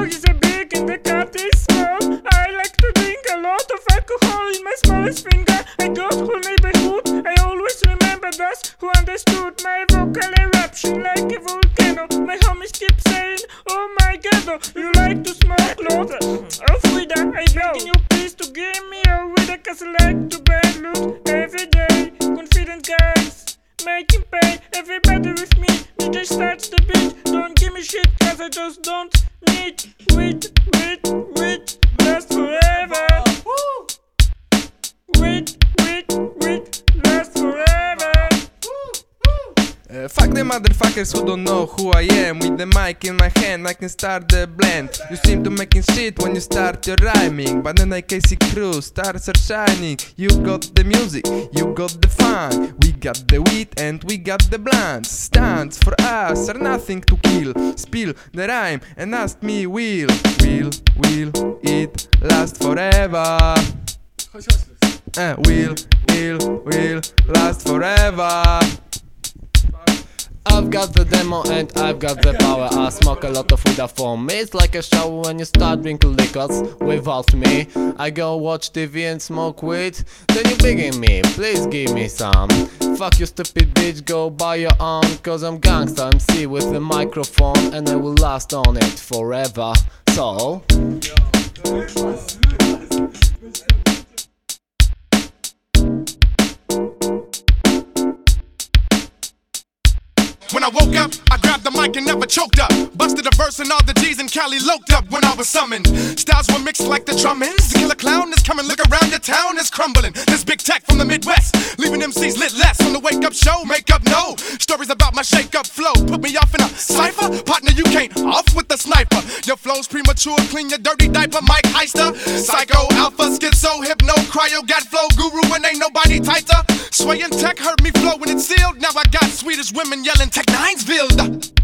making the cut is small. I like to drink a lot of alcohol in my smallest finger. I got whole neighborhood. I always remember those who understood my vocal eruption like a volcano. My homies keep saying, Oh my god, oh, you like to smoke lot. Oh Frida, I begging you please to give me a weed cause I like to bad loot every day. Confident guys, making pay. Everybody with me, DJ starts the beat. Don't give me shit cause I just don't weed, weed, weed. Last forever. Weed, weed, weed. Last forever. Uh, fuck the motherfuckers who don't know who I am. With the mic in my hand, I can start the blend. You seem to making shit when you start your rhyming. But then I see crew, stars are shining. You got the music, you got the fun. We got the weed and we got the blunts. Stunts for us are nothing to kill. Spill the rhyme and ask me, will, will, will it last forever? Uh, will, will, will last forever. I've got the demo and I've got the power. I smoke a lot of weed for me. It's like a shower when you start drinking liquors without me. I go watch TV and smoke weed. Then you begging me, please give me some. Fuck you stupid bitch, go buy your own. Cause I'm gangsta MC with the microphone and I will last on it forever. So. Woke up, I grabbed the mic and never choked up. Busted a verse and all the G's in Cali loked up when I was summoned. Styles were mixed like the drummins. The killer clown is coming, look around your town is crumbling. This big tech from the Midwest, leaving MCs lit less on the wake up show. Make up no stories about my shake up flow. Put me off in a cipher, partner. You can't off with the sniper. Your flow's premature, clean your dirty diaper, Mike Heister. Psycho, alpha, schizo, hypno, cryo, got flow, guru, and ain't nobody tighter. Sway and Tech heard me flow when it's sealed. Now I got Swedish women yelling Tech Ninesville.